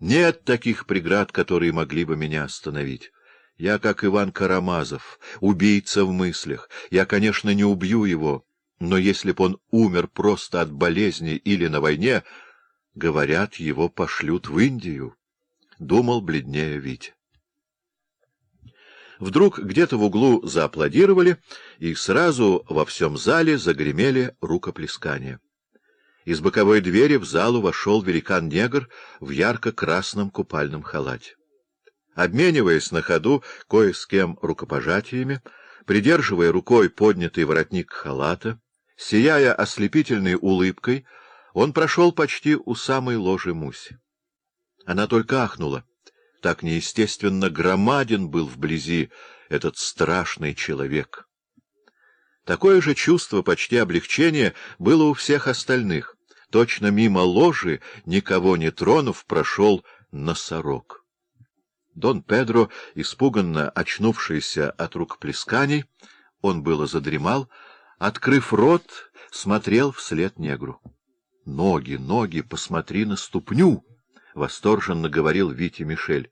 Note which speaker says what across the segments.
Speaker 1: Нет таких преград, которые могли бы меня остановить. Я, как Иван Карамазов, убийца в мыслях. Я, конечно, не убью его, но если б он умер просто от болезни или на войне, говорят, его пошлют в Индию. Думал бледнее Витя. Вдруг где-то в углу зааплодировали, и сразу во всем зале загремели рукоплескания. Из боковой двери в залу вошел великан-негр в ярко-красном купальном халате. Обмениваясь на ходу кое с кем рукопожатиями, придерживая рукой поднятый воротник халата, сияя ослепительной улыбкой, он прошел почти у самой ложи Муси. Она только ахнула. Так неестественно громаден был вблизи этот страшный человек. Такое же чувство почти облегчения было у всех остальных. Точно мимо ложи, никого не тронув, прошел носорог. Дон Педро, испуганно очнувшийся от рукоплесканий, он было задремал, открыв рот, смотрел вслед негру. — Ноги, ноги, посмотри на ступню! — восторженно говорил Вити Мишель.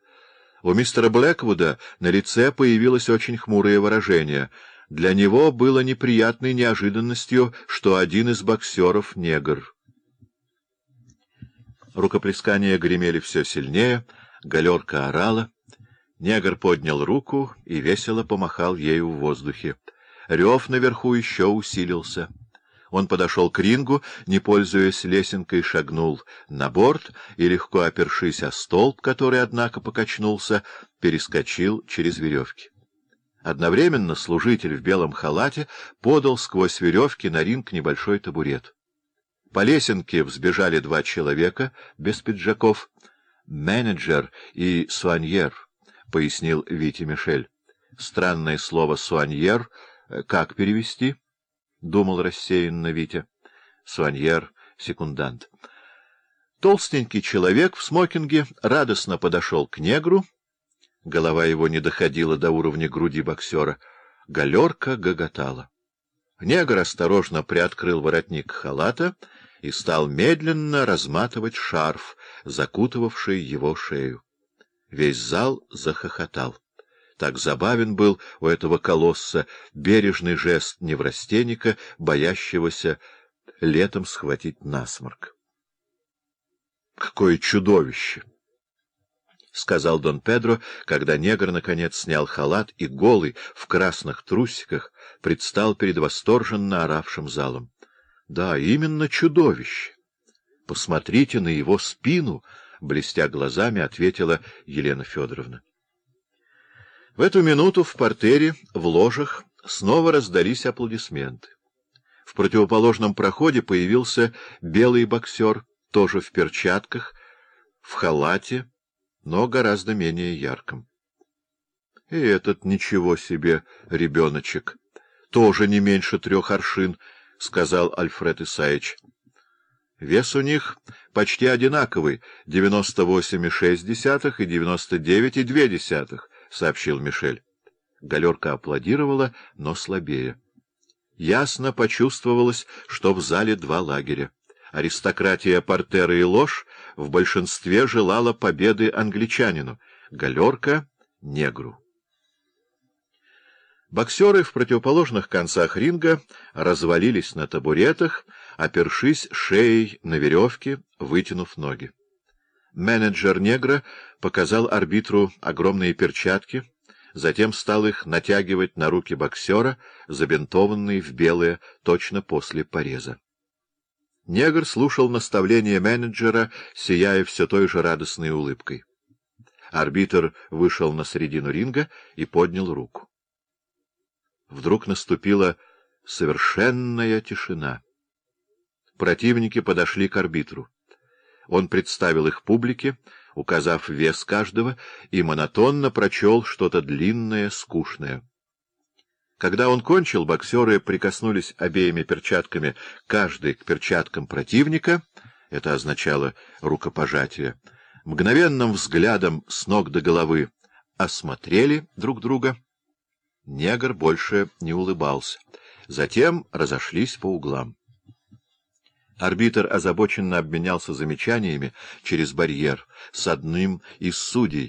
Speaker 1: У мистера Блэквуда на лице появилось очень хмурое выражение. Для него было неприятной неожиданностью, что один из боксеров — негр. Рукоплескания гремели все сильнее, галерка орала. Негр поднял руку и весело помахал ею в воздухе. Рев наверху еще усилился. Он подошел к рингу, не пользуясь лесенкой, шагнул на борт и, легко опершись о столб, который, однако, покачнулся, перескочил через веревки. Одновременно служитель в белом халате подал сквозь веревки на ринг небольшой табурет. По лесенке взбежали два человека без пиджаков, менеджер и суаньер, — пояснил Вити Мишель. Странное слово «суаньер» как перевести? —— думал рассеянно Витя. Суаньер, секундант. Толстенький человек в смокинге радостно подошел к негру. Голова его не доходила до уровня груди боксера. Галерка гоготала. Негр осторожно приоткрыл воротник халата и стал медленно разматывать шарф, закутывавший его шею. Весь зал захохотал. Так забавен был у этого колосса бережный жест неврастенника, боящегося летом схватить насморк. — Какое чудовище! — сказал Дон Педро, когда негр, наконец, снял халат и, голый, в красных трусиках, предстал перед восторженно оравшим залом. — Да, именно чудовище! Посмотрите на его спину! — блестя глазами, ответила Елена Федоровна. В эту минуту в портере, в ложах, снова раздались аплодисменты. В противоположном проходе появился белый боксер, тоже в перчатках, в халате, но гораздо менее ярком. И этот ничего себе ребеночек, тоже не меньше трех аршин, — сказал Альфред Исаевич. Вес у них почти одинаковый — девяносто восемь и шесть десятых и девяносто девять и две десятых, — сообщил Мишель. Галерка аплодировала, но слабее. Ясно почувствовалось, что в зале два лагеря. Аристократия портера и ложь в большинстве желала победы англичанину, галерка — негру. Боксеры в противоположных концах ринга развалились на табуретах, опершись шеей на веревке, вытянув ноги. Менеджер негра показал арбитру огромные перчатки, затем стал их натягивать на руки боксера, забинтованные в белое точно после пореза. Негр слушал наставления менеджера, сияя все той же радостной улыбкой. Арбитр вышел на середину ринга и поднял руку. Вдруг наступила совершенная тишина. Противники подошли к арбитру. Он представил их публике, указав вес каждого, и монотонно прочел что-то длинное, скучное. Когда он кончил, боксеры прикоснулись обеими перчатками, каждый к перчаткам противника, это означало рукопожатие, мгновенным взглядом с ног до головы осмотрели друг друга. Негр больше не улыбался. Затем разошлись по углам. Арбитр озабоченно обменялся замечаниями через барьер с одним из судей,